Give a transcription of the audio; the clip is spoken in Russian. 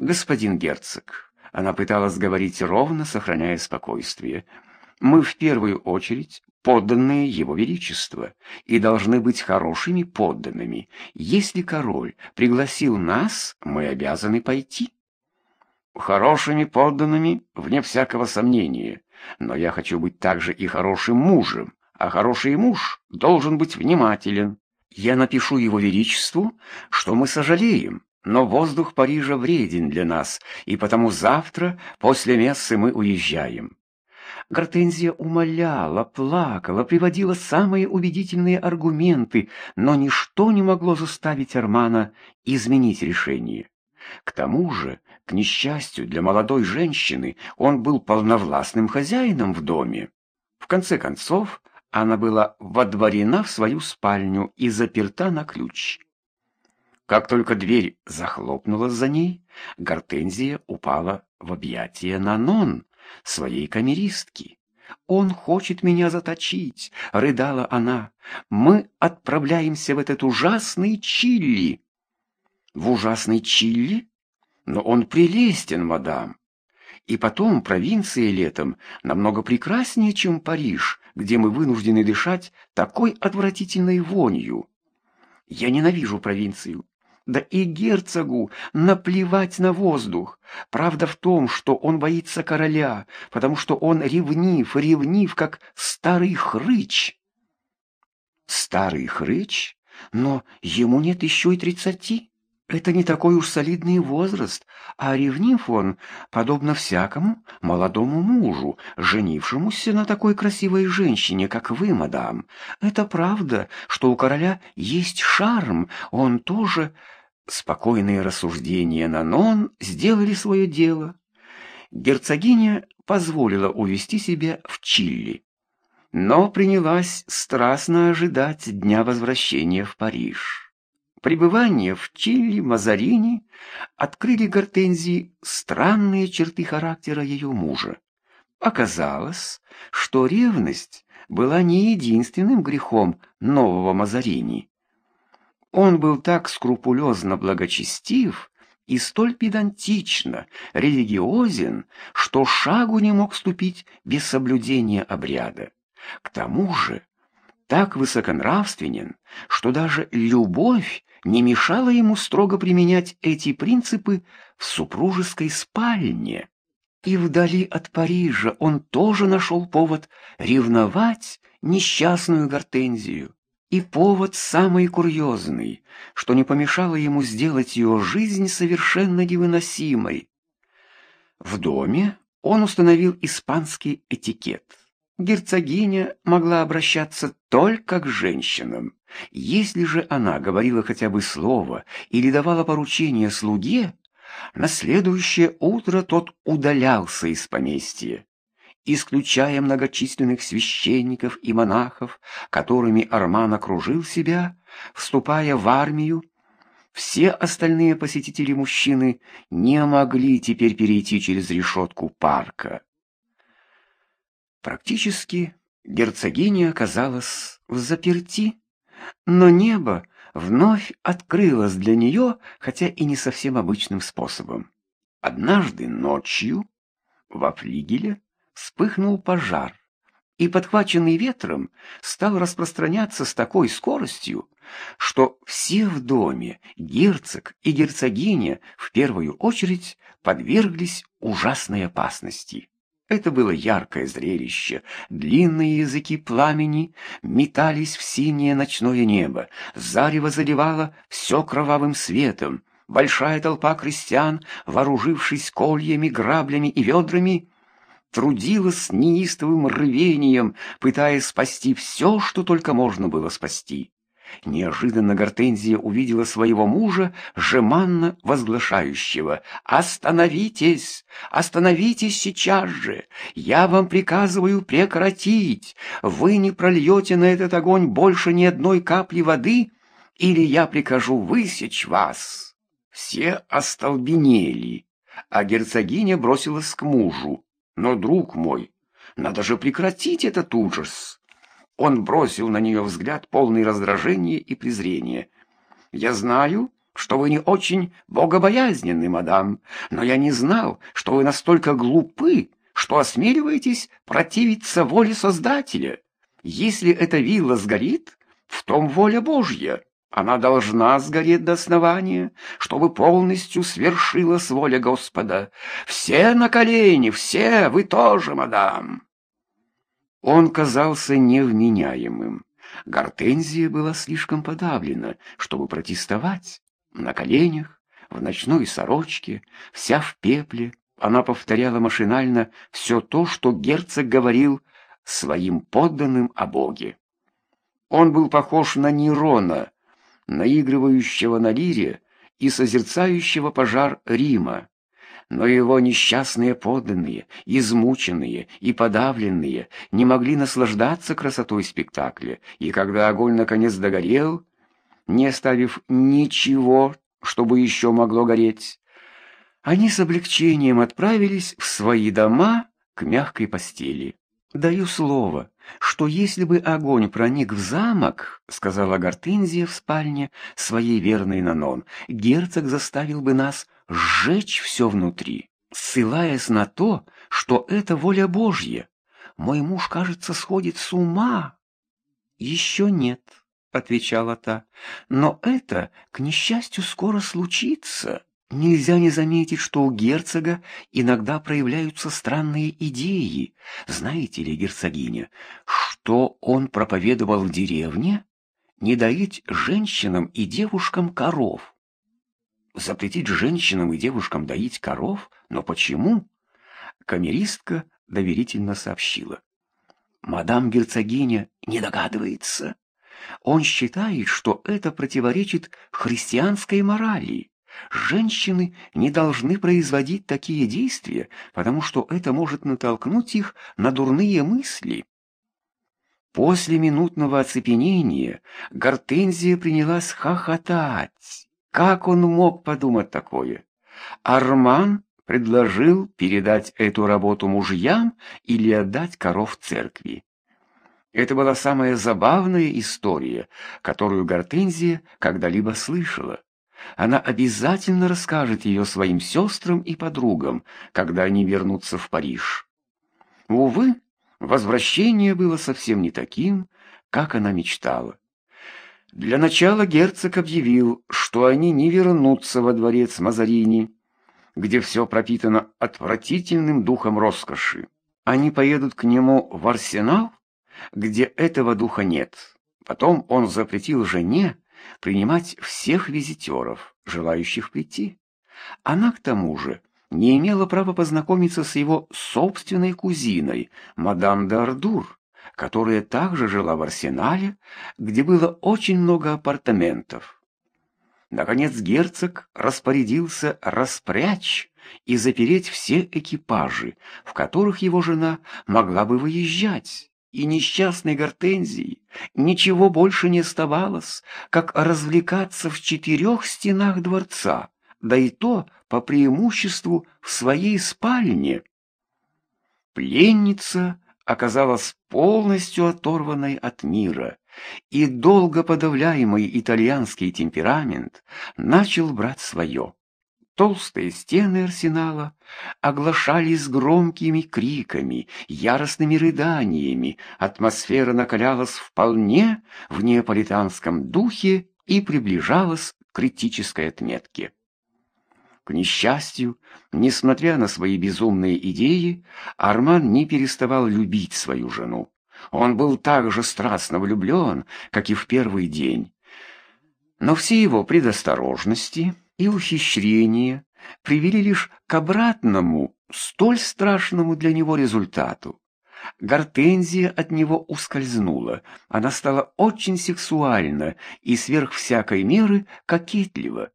господин герцог, она пыталась говорить ровно, сохраняя спокойствие, мы в первую очередь подданные его величества и должны быть хорошими подданными. Если король пригласил нас, мы обязаны пойти. Хорошими подданными, вне всякого сомнения, но я хочу быть также и хорошим мужем, а хороший муж должен быть внимателен. Я напишу его величеству, что мы сожалеем, но воздух Парижа вреден для нас, и потому завтра после мессы мы уезжаем. Гортензия умоляла, плакала, приводила самые убедительные аргументы, но ничто не могло заставить Армана изменить решение. К тому же, к несчастью для молодой женщины, он был полновластным хозяином в доме. В конце концов, она была водворена в свою спальню и заперта на ключ. Как только дверь захлопнулась за ней, Гортензия упала в объятия Нанон, своей камеристки. «Он хочет меня заточить», — рыдала она. «Мы отправляемся в этот ужасный Чили». «В ужасный Чили? Но он прелестен, мадам. И потом провинция летом намного прекраснее, чем Париж, где мы вынуждены дышать такой отвратительной вонью. Я ненавижу провинцию. Да и герцогу наплевать на воздух. Правда в том, что он боится короля, потому что он ревнив, ревнив, как старый хрыч. Старый хрыч? Но ему нет еще и тридцати. Это не такой уж солидный возраст, а ревнив он, подобно всякому молодому мужу, женившемуся на такой красивой женщине, как вы, мадам. Это правда, что у короля есть шарм, он тоже Спокойные рассуждения Нанон сделали свое дело. Герцогиня позволила увести себя в Чили, но принялась страстно ожидать дня возвращения в Париж. Пребывание в Чили Мазарини открыли Гортензии странные черты характера ее мужа. Оказалось, что ревность была не единственным грехом нового Мазарини. Он был так скрупулезно благочестив и столь педантично религиозен, что шагу не мог ступить без соблюдения обряда. К тому же так высоконравственен, что даже любовь не мешала ему строго применять эти принципы в супружеской спальне. И вдали от Парижа он тоже нашел повод ревновать несчастную Гортензию. И повод самый курьезный, что не помешало ему сделать ее жизнь совершенно невыносимой. В доме он установил испанский этикет. Герцогиня могла обращаться только к женщинам. Если же она говорила хотя бы слово или давала поручение слуге, на следующее утро тот удалялся из поместья исключая многочисленных священников и монахов, которыми Арман окружил себя, вступая в армию, все остальные посетители мужчины не могли теперь перейти через решетку парка. Практически герцогиня оказалась в заперти, но небо вновь открылось для нее, хотя и не совсем обычным способом. Однажды ночью во флигеле вспыхнул пожар, и, подхваченный ветром, стал распространяться с такой скоростью, что все в доме, герцог и герцогиня, в первую очередь подверглись ужасной опасности. Это было яркое зрелище. Длинные языки пламени метались в синее ночное небо. Зарево заливало все кровавым светом. Большая толпа крестьян, вооружившись кольями, граблями и ведрами, трудилась с неистовым рвением, пытаясь спасти все, что только можно было спасти. Неожиданно Гортензия увидела своего мужа, жеманно возглашающего «Остановитесь! Остановитесь сейчас же! Я вам приказываю прекратить! Вы не прольете на этот огонь больше ни одной капли воды, или я прикажу высечь вас!» Все остолбенели, а герцогиня бросилась к мужу. Но, друг мой, надо же прекратить этот ужас. Он бросил на нее взгляд полный раздражения и презрения. Я знаю, что вы не очень богобоязненны, мадам, но я не знал, что вы настолько глупы, что осмеливаетесь противиться воле Создателя. Если эта вилла сгорит, в том воля Божья. Она должна сгореть до основания, чтобы полностью свершилась воля Господа. Все на колени, все, вы тоже, мадам. Он казался невменяемым. Гортензия была слишком подавлена, чтобы протестовать. На коленях, в ночной сорочке, вся в пепле, она повторяла машинально все то, что герцог говорил своим подданным о Боге. Он был похож на Нерона, наигрывающего на лире и созерцающего пожар Рима. Но его несчастные подданные, измученные и подавленные, не могли наслаждаться красотой спектакля, и когда огонь наконец догорел, не оставив ничего, чтобы еще могло гореть, они с облегчением отправились в свои дома к мягкой постели. «Даю слово, что если бы огонь проник в замок, — сказала Гортензия в спальне своей верной Нанон, — герцог заставил бы нас сжечь все внутри, ссылаясь на то, что это воля Божья. Мой муж, кажется, сходит с ума». «Еще нет», — отвечала та, — «но это, к несчастью, скоро случится». Нельзя не заметить, что у герцога иногда проявляются странные идеи. Знаете ли, герцогиня, что он проповедовал в деревне? Не доить женщинам и девушкам коров. Запретить женщинам и девушкам доить коров? Но почему? Камеристка доверительно сообщила. Мадам герцогиня не догадывается. Он считает, что это противоречит христианской морали. Женщины не должны производить такие действия, потому что это может натолкнуть их на дурные мысли. После минутного оцепенения Гортензия принялась хохотать. Как он мог подумать такое? Арман предложил передать эту работу мужьям или отдать коров церкви. Это была самая забавная история, которую Гортензия когда-либо слышала. Она обязательно расскажет ее своим сестрам и подругам, когда они вернутся в Париж. Увы, возвращение было совсем не таким, как она мечтала. Для начала герцог объявил, что они не вернутся во дворец Мазарини, где все пропитано отвратительным духом роскоши. Они поедут к нему в арсенал, где этого духа нет. Потом он запретил жене принимать всех визитеров, желающих прийти. Она, к тому же, не имела права познакомиться с его собственной кузиной, мадам де Ардур, которая также жила в Арсенале, где было очень много апартаментов. Наконец герцог распорядился распрячь и запереть все экипажи, в которых его жена могла бы выезжать и несчастной Гортензии ничего больше не оставалось, как развлекаться в четырех стенах дворца, да и то по преимуществу в своей спальне. Пленница оказалась полностью оторванной от мира, и долго подавляемый итальянский темперамент начал брать свое. Толстые стены арсенала оглашались громкими криками, яростными рыданиями, атмосфера накалялась вполне в неаполитанском духе и приближалась к критической отметке. К несчастью, несмотря на свои безумные идеи, Арман не переставал любить свою жену. Он был так же страстно влюблен, как и в первый день. Но все его предосторожности и ухищрения привели лишь к обратному, столь страшному для него результату. Гортензия от него ускользнула, она стала очень сексуальна и сверх всякой меры кокетлива.